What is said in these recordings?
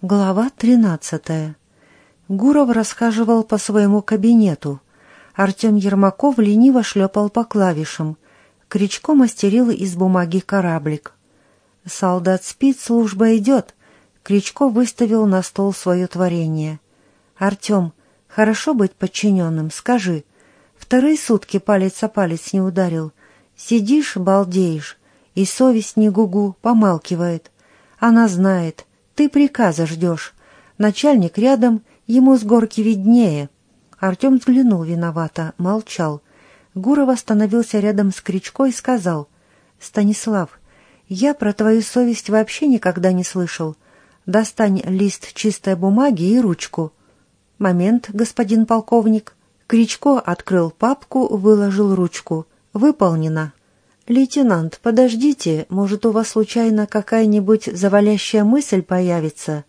Глава тринадцатая. Гуров расхаживал по своему кабинету. Артем Ермаков лениво шлепал по клавишам. Кричко мастерил из бумаги кораблик. «Солдат спит, служба идет». Кричко выставил на стол свое творение. «Артем, хорошо быть подчиненным, скажи. Вторые сутки палец о палец не ударил. Сидишь, балдеешь, и совесть не гугу, помалкивает. Она знает, ты приказа ждешь. Начальник рядом, ему с горки виднее. Артем взглянул виновато, молчал. Гуров остановился рядом с Кричко и сказал. «Станислав, я про твою совесть вообще никогда не слышал. Достань лист чистой бумаги и ручку». «Момент, господин полковник». Кричко открыл папку, выложил ручку. «Выполнено». «Лейтенант, подождите, может, у вас случайно какая-нибудь завалящая мысль появится?»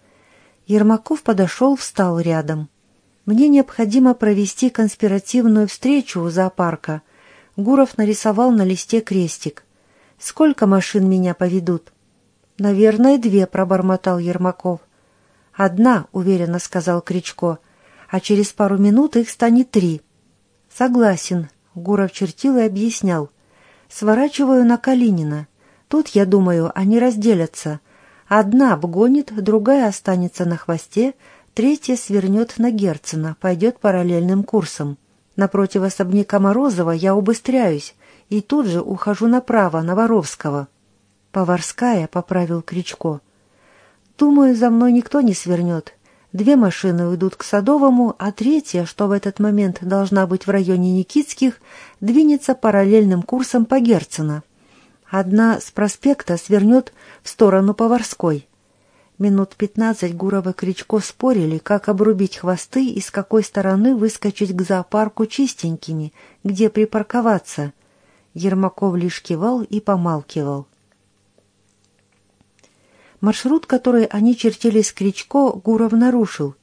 Ермаков подошел, встал рядом. «Мне необходимо провести конспиративную встречу у зоопарка». Гуров нарисовал на листе крестик. «Сколько машин меня поведут?» «Наверное, две», — пробормотал Ермаков. «Одна», — уверенно сказал Кричко, — «а через пару минут их станет три». «Согласен», — Гуров чертил и объяснял. Сворачиваю на Калинина. Тут, я думаю, они разделятся. Одна обгонит, другая останется на хвосте, третья свернет на Герцена, пойдет параллельным курсом. Напротив особняка Морозова я убыстряюсь и тут же ухожу направо, на Воровского. «Поварская», — поправил Кричко. «Думаю, за мной никто не свернет. Две машины уйдут к Садовому, а третья, что в этот момент должна быть в районе Никитских, двинется параллельным курсом по Герцена. Одна с проспекта свернет в сторону Поварской. Минут пятнадцать Гуров и Кричко спорили, как обрубить хвосты и с какой стороны выскочить к зоопарку чистенькими, где припарковаться. Ермаков лишь кивал и помалкивал. Маршрут, который они чертили с Кричко, Гуров нарушил.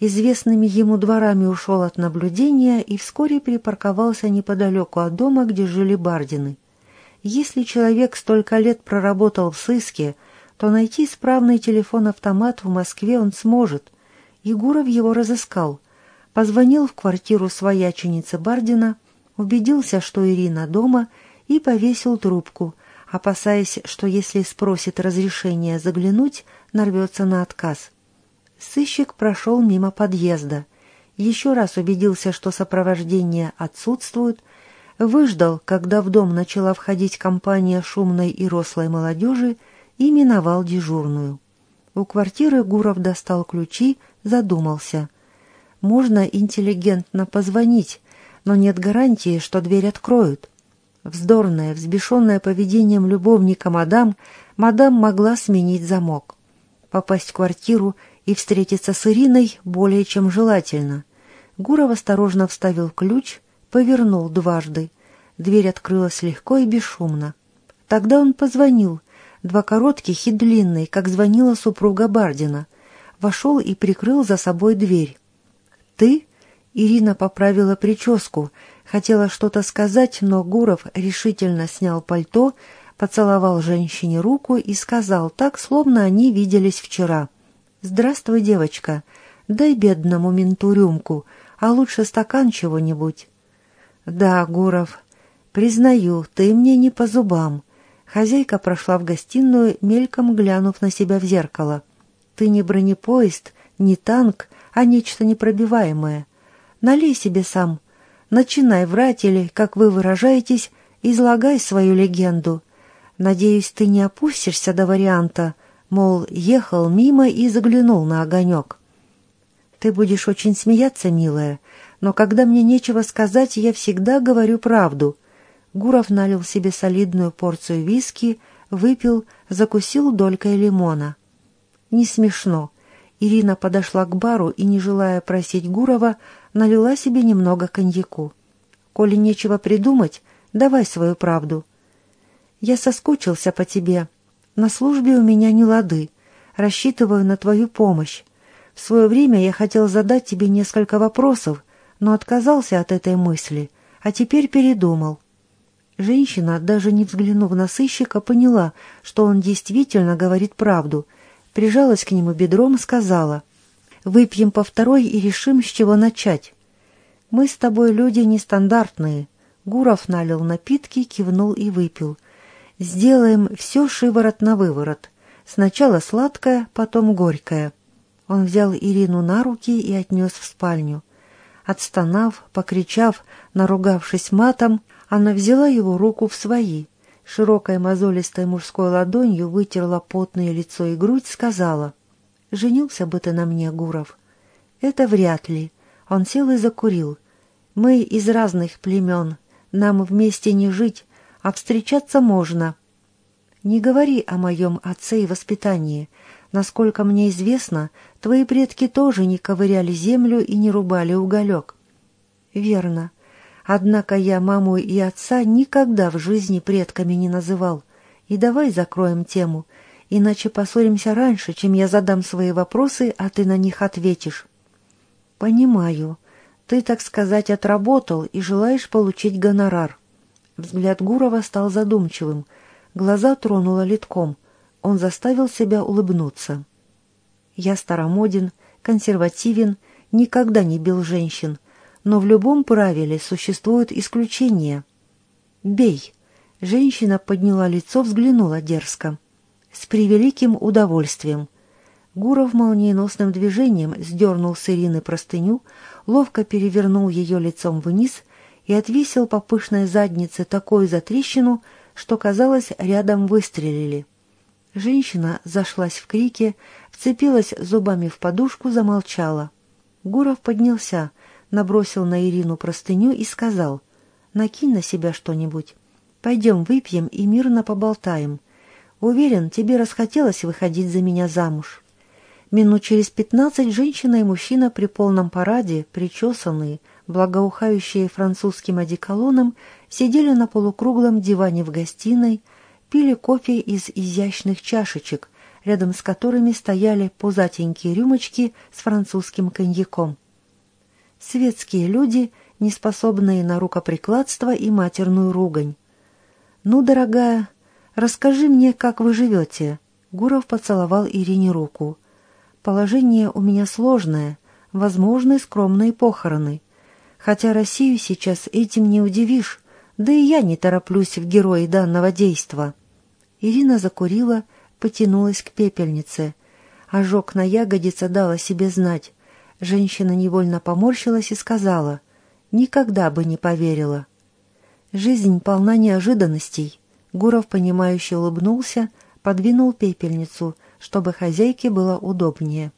Известными ему дворами ушел от наблюдения и вскоре припарковался неподалеку от дома, где жили Бардины. Если человек столько лет проработал в сыске, то найти справный телефон-автомат в Москве он сможет. И Гуров его разыскал. Позвонил в квартиру свояченицы Бардина, убедился, что Ирина дома, и повесил трубку — опасаясь, что если спросит разрешения заглянуть, нарвется на отказ. Сыщик прошел мимо подъезда, еще раз убедился, что сопровождение отсутствует, выждал, когда в дом начала входить компания шумной и рослой молодежи, и миновал дежурную. У квартиры Гуров достал ключи, задумался. Можно интеллигентно позвонить, но нет гарантии, что дверь откроют. Вздорная, взбешенная поведением любовника мадам, мадам могла сменить замок. Попасть в квартиру и встретиться с Ириной более чем желательно. Гуров осторожно вставил ключ, повернул дважды. Дверь открылась легко и бесшумно. Тогда он позвонил, два коротких и длинные, как звонила супруга Бардина. Вошел и прикрыл за собой дверь. «Ты?» — Ирина поправила прическу, Хотела что-то сказать, но Гуров решительно снял пальто, поцеловал женщине руку и сказал так, словно они виделись вчера. «Здравствуй, девочка. Дай бедному менту рюмку, а лучше стакан чего-нибудь». «Да, Гуров, признаю, ты мне не по зубам». Хозяйка прошла в гостиную, мельком глянув на себя в зеркало. «Ты не бронепоезд, не танк, а нечто непробиваемое. Налей себе сам, Начинай врать или, как вы выражаетесь, излагай свою легенду. Надеюсь, ты не опустишься до варианта, мол, ехал мимо и заглянул на огонек. Ты будешь очень смеяться, милая, но когда мне нечего сказать, я всегда говорю правду. Гуров налил себе солидную порцию виски, выпил, закусил долькой лимона. Не смешно. Ирина подошла к бару и, не желая просить Гурова, налила себе немного коньяку. «Коли нечего придумать, давай свою правду». «Я соскучился по тебе. На службе у меня не лады. Рассчитываю на твою помощь. В свое время я хотел задать тебе несколько вопросов, но отказался от этой мысли, а теперь передумал». Женщина, даже не взглянув на сыщика, поняла, что он действительно говорит правду — прижалась к нему бедром, сказала, «Выпьем по второй и решим, с чего начать. Мы с тобой люди нестандартные». Гуров налил напитки, кивнул и выпил. «Сделаем все шиворот на выворот. Сначала сладкое, потом горькое». Он взял Ирину на руки и отнес в спальню. Отстонав, покричав, наругавшись матом, она взяла его руку в свои, широкой мозолистой мужской ладонью вытерла потное лицо и грудь, сказала, «Женился бы ты на мне, Гуров». «Это вряд ли». Он сел и закурил. «Мы из разных племен. Нам вместе не жить, а встречаться можно». «Не говори о моем отце и воспитании. Насколько мне известно, твои предки тоже не ковыряли землю и не рубали уголек». «Верно. Однако я маму и отца никогда в жизни предками не называл. И давай закроем тему, иначе поссоримся раньше, чем я задам свои вопросы, а ты на них ответишь. Понимаю. Ты, так сказать, отработал и желаешь получить гонорар. Взгляд Гурова стал задумчивым. Глаза тронуло литком. Он заставил себя улыбнуться. Я старомоден, консервативен, никогда не бил женщин — но в любом правиле существуют исключения. «Бей!» Женщина подняла лицо, взглянула дерзко. «С превеликим удовольствием!» Гуров молниеносным движением сдернул с Ирины простыню, ловко перевернул ее лицом вниз и отвесил по пышной заднице такую затрещину, что, казалось, рядом выстрелили. Женщина зашлась в крике, вцепилась зубами в подушку, замолчала. Гуров поднялся, набросил на Ирину простыню и сказал, «Накинь на себя что-нибудь. Пойдем выпьем и мирно поболтаем. Уверен, тебе расхотелось выходить за меня замуж». Минут через пятнадцать женщина и мужчина при полном параде, причесанные, благоухающие французским одеколоном, сидели на полукруглом диване в гостиной, пили кофе из изящных чашечек, рядом с которыми стояли пузатенькие рюмочки с французским коньяком светские люди, не способные на рукоприкладство и матерную ругань. «Ну, дорогая, расскажи мне, как вы живете». Гуров поцеловал Ирине руку. «Положение у меня сложное, возможны скромные похороны. Хотя Россию сейчас этим не удивишь, да и я не тороплюсь в герои данного действа». Ирина закурила, потянулась к пепельнице. Ожог на ягодице дал себе знать. Женщина невольно поморщилась и сказала, «Никогда бы не поверила». Жизнь полна неожиданностей. Гуров, понимающе улыбнулся, подвинул пепельницу, чтобы хозяйке было удобнее.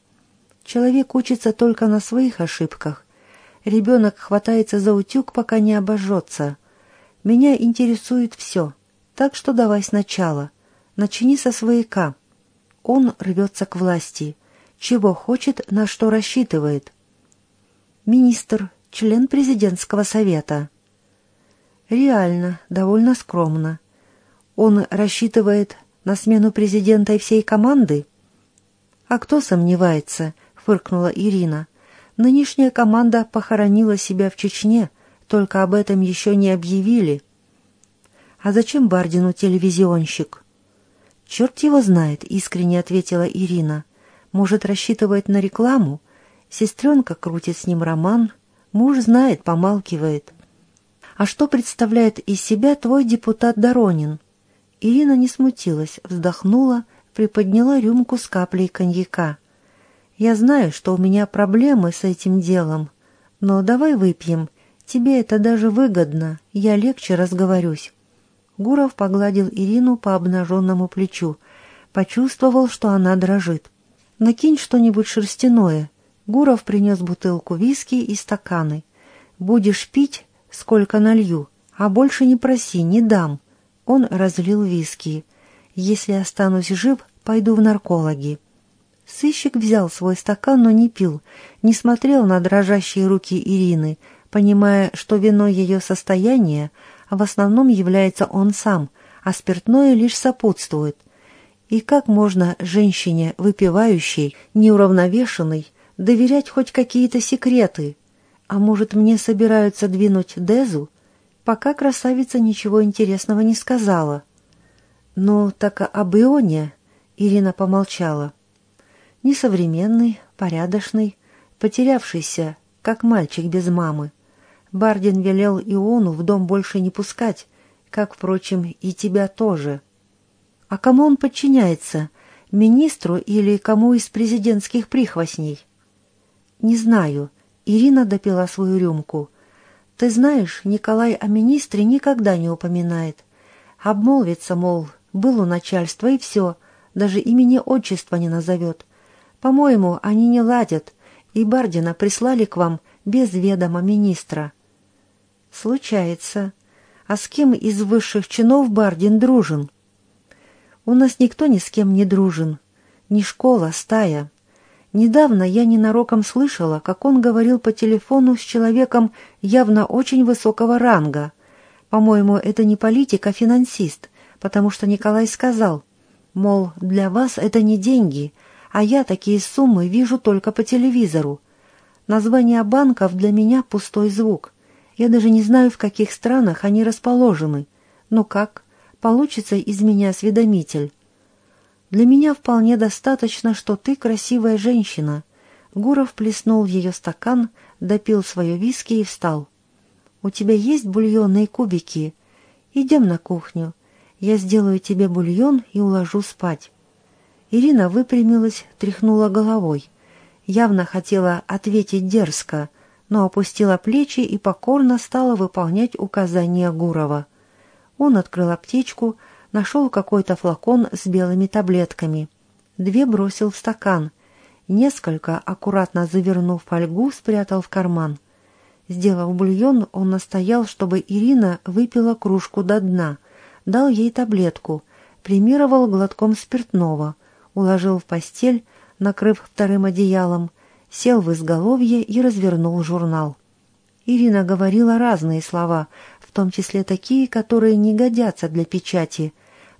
Человек учится только на своих ошибках. Ребенок хватается за утюг, пока не обожжется. Меня интересует все, так что давай сначала. Начни со свояка. Он рвется к власти чего хочет, на что рассчитывает. Министр, член президентского совета. Реально, довольно скромно. Он рассчитывает на смену президента и всей команды? А кто сомневается, фыркнула Ирина. Нынешняя команда похоронила себя в Чечне, только об этом еще не объявили. А зачем Бардину телевизионщик? Черт его знает, искренне ответила Ирина. Может, рассчитывает на рекламу? Сестренка крутит с ним роман. Муж знает, помалкивает. А что представляет из себя твой депутат Доронин? Ирина не смутилась, вздохнула, приподняла рюмку с каплей коньяка. Я знаю, что у меня проблемы с этим делом, но давай выпьем. Тебе это даже выгодно, я легче разговорюсь. Гуров погладил Ирину по обнаженному плечу, почувствовал, что она дрожит. Накинь что-нибудь шерстяное. Гуров принес бутылку виски и стаканы. Будешь пить, сколько налью, а больше не проси, не дам. Он разлил виски. Если останусь жив, пойду в наркологи. Сыщик взял свой стакан, но не пил, не смотрел на дрожащие руки Ирины, понимая, что виной ее состояния в основном является он сам, а спиртное лишь сопутствует — и как можно женщине, выпивающей, неуравновешенной, доверять хоть какие-то секреты? А может, мне собираются двинуть Дезу? Пока красавица ничего интересного не сказала. «Ну, так об Ионе...» — Ирина помолчала. Несовременный, порядочный, потерявшийся, как мальчик без мамы. Бардин велел Иону в дом больше не пускать, как, впрочем, и тебя тоже. А кому он подчиняется, министру или кому из президентских прихвостней? Не знаю. Ирина допила свою рюмку. Ты знаешь, Николай о министре никогда не упоминает. Обмолвится, мол, был у начальства и все, даже имени отчества не назовет. По-моему, они не ладят, и Бардина прислали к вам без ведома министра. Случается. А с кем из высших чинов Бардин дружен? У нас никто ни с кем не дружен. Ни школа, стая. Недавно я ненароком слышала, как он говорил по телефону с человеком явно очень высокого ранга. По-моему, это не политик, а финансист, потому что Николай сказал, мол, для вас это не деньги, а я такие суммы вижу только по телевизору. Название банков для меня пустой звук. Я даже не знаю, в каких странах они расположены. Ну как, получится из меня осведомитель? Для меня вполне достаточно, что ты красивая женщина. Гуров плеснул в ее стакан, допил свое виски и встал. У тебя есть бульонные кубики? Идем на кухню. Я сделаю тебе бульон и уложу спать. Ирина выпрямилась, тряхнула головой. Явно хотела ответить дерзко — но опустила плечи и покорно стала выполнять указания Гурова. Он открыл аптечку, нашел какой-то флакон с белыми таблетками. Две бросил в стакан. Несколько, аккуратно завернув фольгу, спрятал в карман. Сделав бульон, он настоял, чтобы Ирина выпила кружку до дна, дал ей таблетку, примировал глотком спиртного, уложил в постель, накрыв вторым одеялом, сел в изголовье и развернул журнал. Ирина говорила разные слова, в том числе такие, которые не годятся для печати.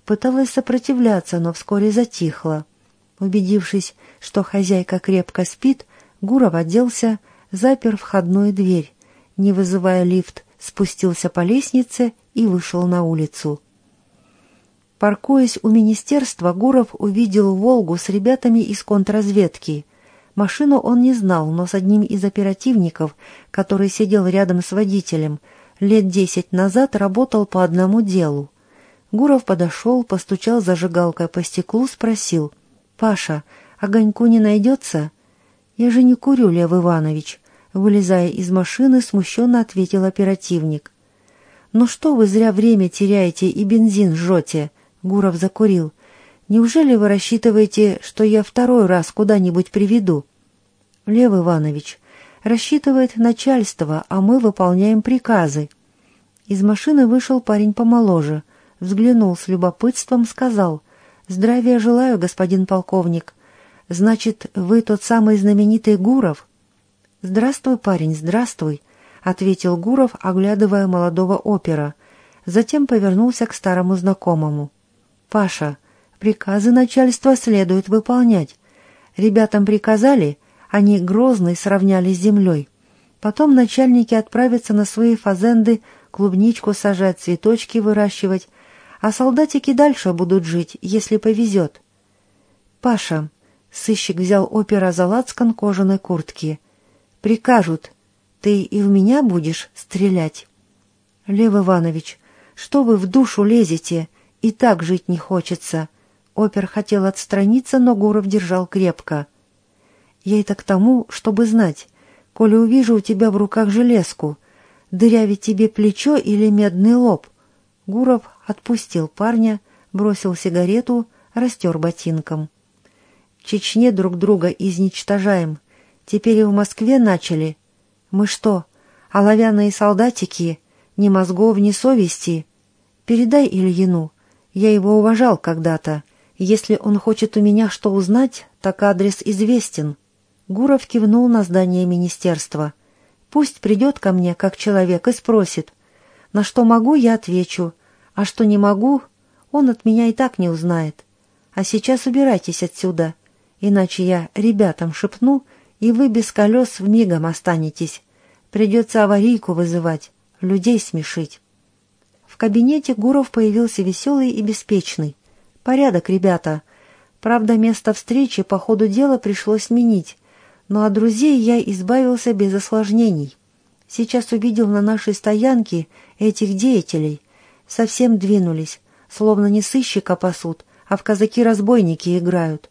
Пыталась сопротивляться, но вскоре затихла. Убедившись, что хозяйка крепко спит, Гуров оделся, запер входную дверь, не вызывая лифт, спустился по лестнице и вышел на улицу. Паркуясь у министерства, Гуров увидел «Волгу» с ребятами из контрразведки. Машину он не знал, но с одним из оперативников, который сидел рядом с водителем, лет десять назад работал по одному делу. Гуров подошел, постучал зажигалкой по стеклу, спросил. «Паша, огоньку не найдется?» «Я же не курю, Лев Иванович», — вылезая из машины, смущенно ответил оперативник. «Ну что вы зря время теряете и бензин жжете?» — Гуров закурил. Неужели вы рассчитываете, что я второй раз куда-нибудь приведу? Лев Иванович, рассчитывает начальство, а мы выполняем приказы. Из машины вышел парень помоложе, взглянул с любопытством, сказал «Здравия желаю, господин полковник. Значит, вы тот самый знаменитый Гуров?» «Здравствуй, парень, здравствуй», — ответил Гуров, оглядывая молодого опера. Затем повернулся к старому знакомому. «Паша, Приказы начальства следует выполнять. Ребятам приказали, они грозный сравняли с землей. Потом начальники отправятся на свои фазенды клубничку сажать, цветочки выращивать, а солдатики дальше будут жить, если повезет. «Паша», — сыщик взял опера за лацкан кожаной куртки, — «прикажут, ты и в меня будешь стрелять?» «Лев Иванович, что вы в душу лезете? И так жить не хочется. Опер хотел отстраниться, но Гуров держал крепко. «Я это к тому, чтобы знать, коли увижу у тебя в руках железку, дырявить тебе плечо или медный лоб». Гуров отпустил парня, бросил сигарету, растер ботинком. «В Чечне друг друга изничтожаем. Теперь и в Москве начали. Мы что, оловянные солдатики? Ни мозгов, ни совести? Передай Ильину. Я его уважал когда-то. Если он хочет у меня что узнать, так адрес известен. Гуров кивнул на здание министерства. Пусть придет ко мне как человек и спросит. На что могу, я отвечу. А что не могу, он от меня и так не узнает. А сейчас убирайтесь отсюда, иначе я ребятам шепну, и вы без колес мигом останетесь. Придется аварийку вызывать, людей смешить. В кабинете Гуров появился веселый и беспечный. «Порядок, ребята. Правда, место встречи по ходу дела пришлось сменить, но от друзей я избавился без осложнений. Сейчас увидел на нашей стоянке этих деятелей. Совсем двинулись, словно не сыщика пасут, а в казаки-разбойники играют.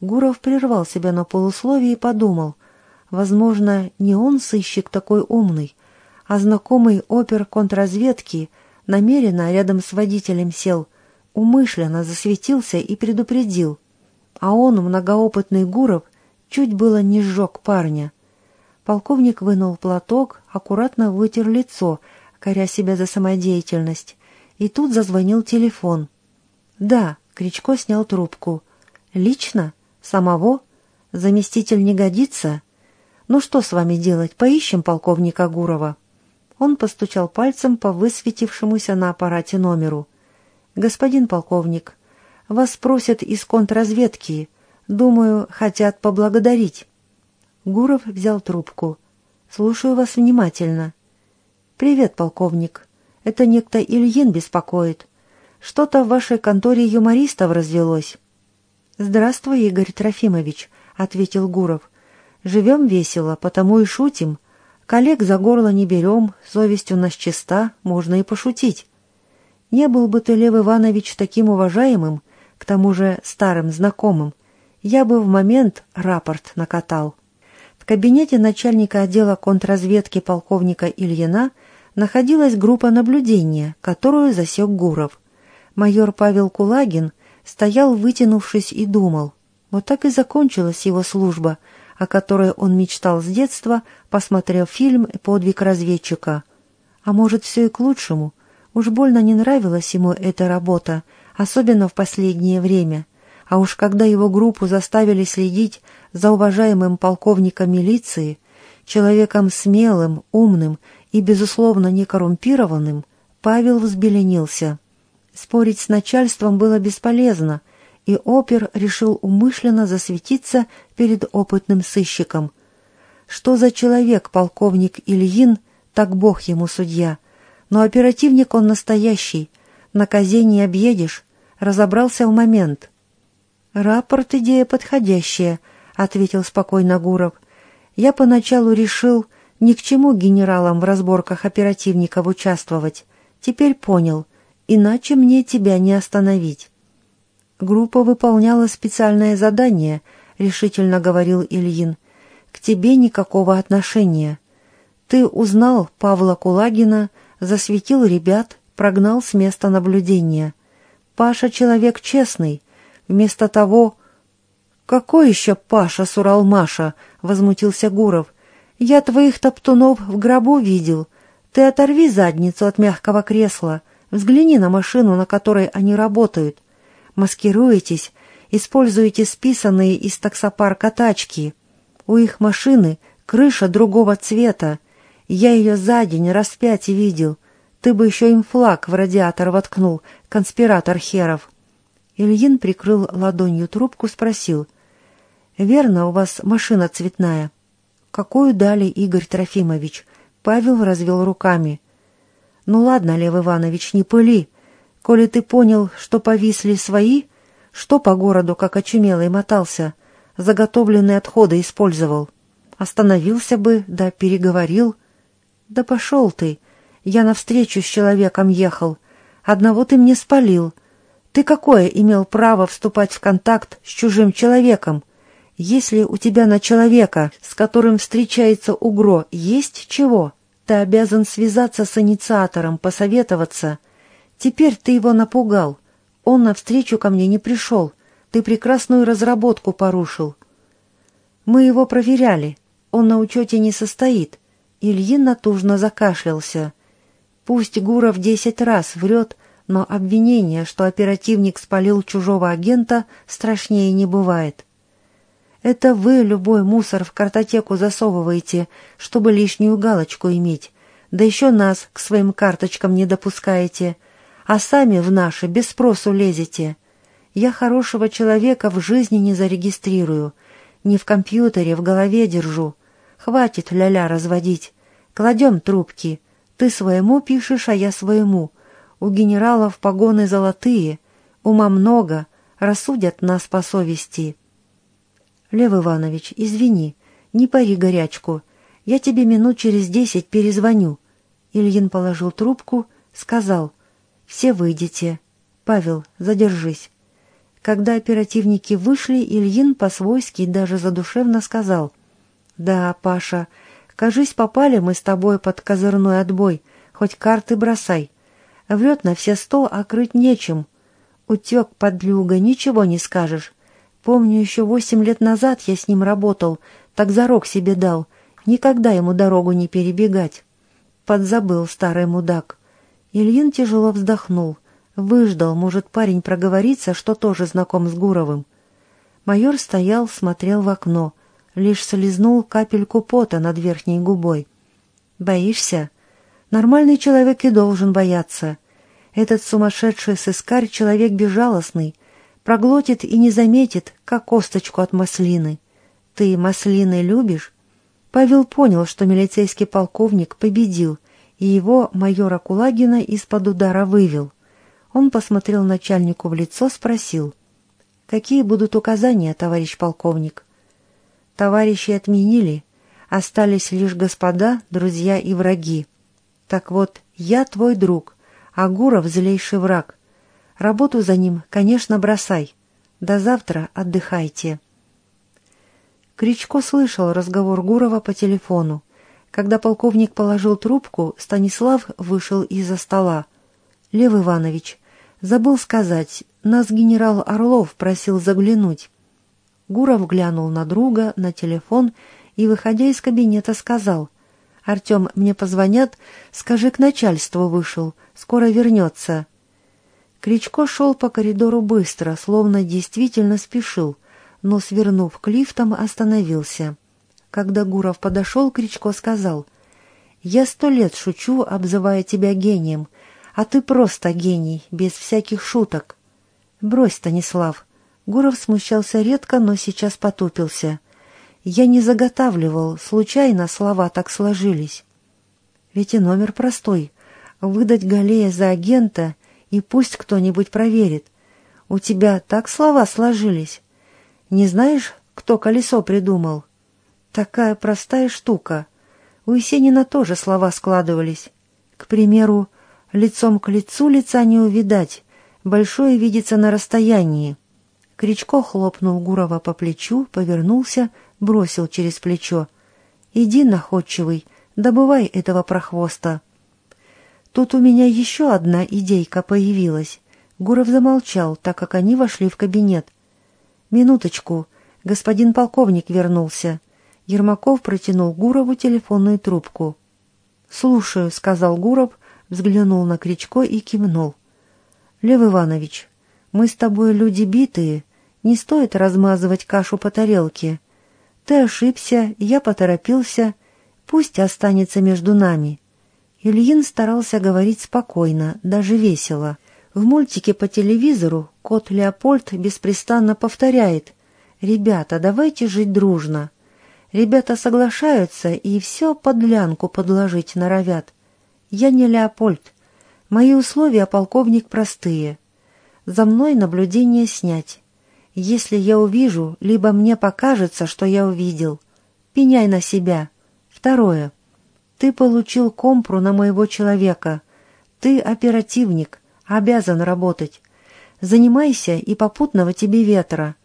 Гуров прервал себя на полусловие и подумал, возможно, не он сыщик такой умный, а знакомый опер контрразведки намеренно рядом с водителем сел, умышленно засветился и предупредил. А он, многоопытный Гуров, чуть было не сжег парня. Полковник вынул платок, аккуратно вытер лицо, коря себя за самодеятельность. И тут зазвонил телефон. «Да», — Кричко снял трубку. «Лично? Самого? Заместитель не годится? Ну что с вами делать? Поищем полковника Гурова». Он постучал пальцем по высветившемуся на аппарате номеру. «Господин полковник, вас просят из контрразведки. Думаю, хотят поблагодарить». Гуров взял трубку. «Слушаю вас внимательно». «Привет, полковник. Это некто Ильин беспокоит. Что-то в вашей конторе юмористов развелось». «Здравствуй, Игорь Трофимович», — ответил Гуров. «Живем весело, потому и шутим. Коллег за горло не берем, совесть у нас чиста, можно и пошутить. Не был бы ты, Лев Иванович, таким уважаемым, к тому же старым знакомым, я бы в момент рапорт накатал. В кабинете начальника отдела контрразведки полковника Ильина находилась группа наблюдения, которую засек Гуров. Майор Павел Кулагин стоял, вытянувшись, и думал. Вот так и закончилась его служба — о которой он мечтал с детства, посмотрев фильм «Подвиг разведчика». А может, все и к лучшему. Уж больно не нравилась ему эта работа, особенно в последнее время. А уж когда его группу заставили следить за уважаемым полковником милиции, человеком смелым, умным и, безусловно, не коррумпированным, Павел взбеленился. Спорить с начальством было бесполезно — и опер решил умышленно засветиться перед опытным сыщиком. Что за человек полковник Ильин, так бог ему судья. Но оперативник он настоящий, на козе не объедешь, разобрался в момент. «Рапорт — идея подходящая», — ответил спокойно Гуров. «Я поначалу решил ни к чему генералам в разборках оперативников участвовать. Теперь понял, иначе мне тебя не остановить». Группа выполняла специальное задание, решительно говорил Ильин. К тебе никакого отношения. Ты узнал Павла Кулагина, засветил ребят, прогнал с места наблюдения. Паша человек честный. Вместо того... «Какой еще Паша, Суралмаша?» — возмутился Гуров. «Я твоих топтунов в гробу видел. Ты оторви задницу от мягкого кресла. Взгляни на машину, на которой они работают маскируетесь, используете списанные из таксопарка тачки. У их машины крыша другого цвета. Я ее за день раз пять видел. Ты бы еще им флаг в радиатор воткнул, конспиратор херов. Ильин прикрыл ладонью трубку, спросил. «Верно, у вас машина цветная?» «Какую дали, Игорь Трофимович?» Павел развел руками. «Ну ладно, Лев Иванович, не пыли. Коли ты понял, что повисли свои, что по городу, как очумелый, мотался, заготовленные отходы использовал? Остановился бы, да переговорил. Да пошел ты, я навстречу с человеком ехал. Одного ты мне спалил. Ты какое имел право вступать в контакт с чужим человеком? Если у тебя на человека, с которым встречается угро, есть чего, ты обязан связаться с инициатором, посоветоваться — Теперь ты его напугал. Он навстречу ко мне не пришел. Ты прекрасную разработку порушил. Мы его проверяли. Он на учете не состоит. Ильин натужно закашлялся. Пусть Гуров десять раз врет, но обвинение, что оперативник спалил чужого агента, страшнее не бывает. Это вы любой мусор в картотеку засовываете, чтобы лишнюю галочку иметь, да еще нас к своим карточкам не допускаете — а сами в наши без спросу лезете. Я хорошего человека в жизни не зарегистрирую, не в компьютере, в голове держу. Хватит ля-ля разводить. Кладем трубки. Ты своему пишешь, а я своему. У генералов погоны золотые, ума много, рассудят нас по совести. Лев Иванович, извини, не пари горячку. Я тебе минут через десять перезвоню. Ильин положил трубку, сказал, все выйдете. Павел, задержись. Когда оперативники вышли, Ильин по-свойски даже задушевно сказал, «Да, Паша, кажись, попали мы с тобой под козырной отбой, хоть карты бросай. Врет на все сто, а крыть нечем. Утек, подлюга, ничего не скажешь. Помню, еще восемь лет назад я с ним работал, так зарок себе дал, никогда ему дорогу не перебегать. Подзабыл старый мудак. Ильин тяжело вздохнул. Выждал, может, парень проговорится, что тоже знаком с Гуровым. Майор стоял, смотрел в окно, лишь слезнул капельку пота над верхней губой. «Боишься? Нормальный человек и должен бояться. Этот сумасшедший сыскарь — человек безжалостный, проглотит и не заметит, как косточку от маслины. Ты маслины любишь?» Павел понял, что милицейский полковник победил, и его, майора Кулагина, из-под удара вывел. Он посмотрел начальнику в лицо, спросил. «Какие будут указания, товарищ полковник?» «Товарищи отменили. Остались лишь господа, друзья и враги. Так вот, я твой друг, а Гуров злейший враг. Работу за ним, конечно, бросай. До завтра отдыхайте». Кричко слышал разговор Гурова по телефону. Когда полковник положил трубку, Станислав вышел из-за стола. «Лев Иванович, забыл сказать, нас генерал Орлов просил заглянуть». Гуров глянул на друга, на телефон и, выходя из кабинета, сказал, «Артем, мне позвонят, скажи, к начальству вышел, скоро вернется». Кричко шел по коридору быстро, словно действительно спешил, но, свернув к лифтам, остановился. Когда Гуров подошел, Кричко сказал, «Я сто лет шучу, обзывая тебя гением, а ты просто гений, без всяких шуток». «Брось, Станислав». Гуров смущался редко, но сейчас потупился. «Я не заготавливал, случайно слова так сложились». «Ведь и номер простой. Выдать Галея за агента, и пусть кто-нибудь проверит. У тебя так слова сложились. Не знаешь, кто колесо придумал?» Такая простая штука. У Есенина тоже слова складывались. К примеру, лицом к лицу лица не увидать, большое видится на расстоянии. Кричко хлопнул Гурова по плечу, повернулся, бросил через плечо. «Иди, находчивый, добывай этого прохвоста». Тут у меня еще одна идейка появилась. Гуров замолчал, так как они вошли в кабинет. «Минуточку, господин полковник вернулся». Ермаков протянул Гурову телефонную трубку. «Слушаю», — сказал Гуров, взглянул на Кричко и кивнул. «Лев Иванович, мы с тобой люди битые, не стоит размазывать кашу по тарелке. Ты ошибся, я поторопился, пусть останется между нами». Ильин старался говорить спокойно, даже весело. В мультике по телевизору кот Леопольд беспрестанно повторяет «Ребята, давайте жить дружно». Ребята соглашаются и все подлянку подложить норовят. Я не Леопольд. Мои условия, полковник, простые. За мной наблюдение снять. Если я увижу, либо мне покажется, что я увидел. Пеняй на себя. Второе. Ты получил компру на моего человека. Ты оперативник, обязан работать. Занимайся, и попутного тебе ветра.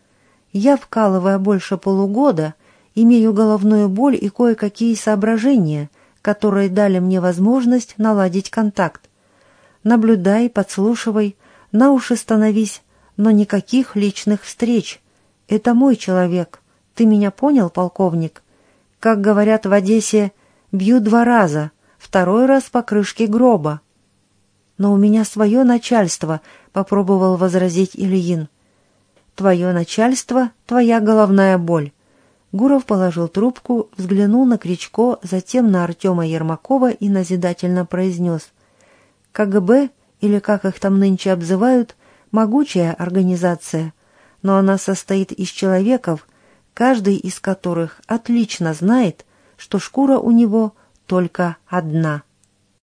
Я, вкалывая больше полугода, — имею головную боль и кое-какие соображения, которые дали мне возможность наладить контакт. Наблюдай, подслушивай, на уши становись, но никаких личных встреч. Это мой человек. Ты меня понял, полковник? Как говорят в Одессе, бью два раза, второй раз по крышке гроба. Но у меня свое начальство, попробовал возразить Ильин. Твое начальство, твоя головная боль. Гуров положил трубку, взглянул на Кричко, затем на Артема Ермакова и назидательно произнес. «КГБ, или как их там нынче обзывают, могучая организация, но она состоит из человеков, каждый из которых отлично знает, что шкура у него только одна».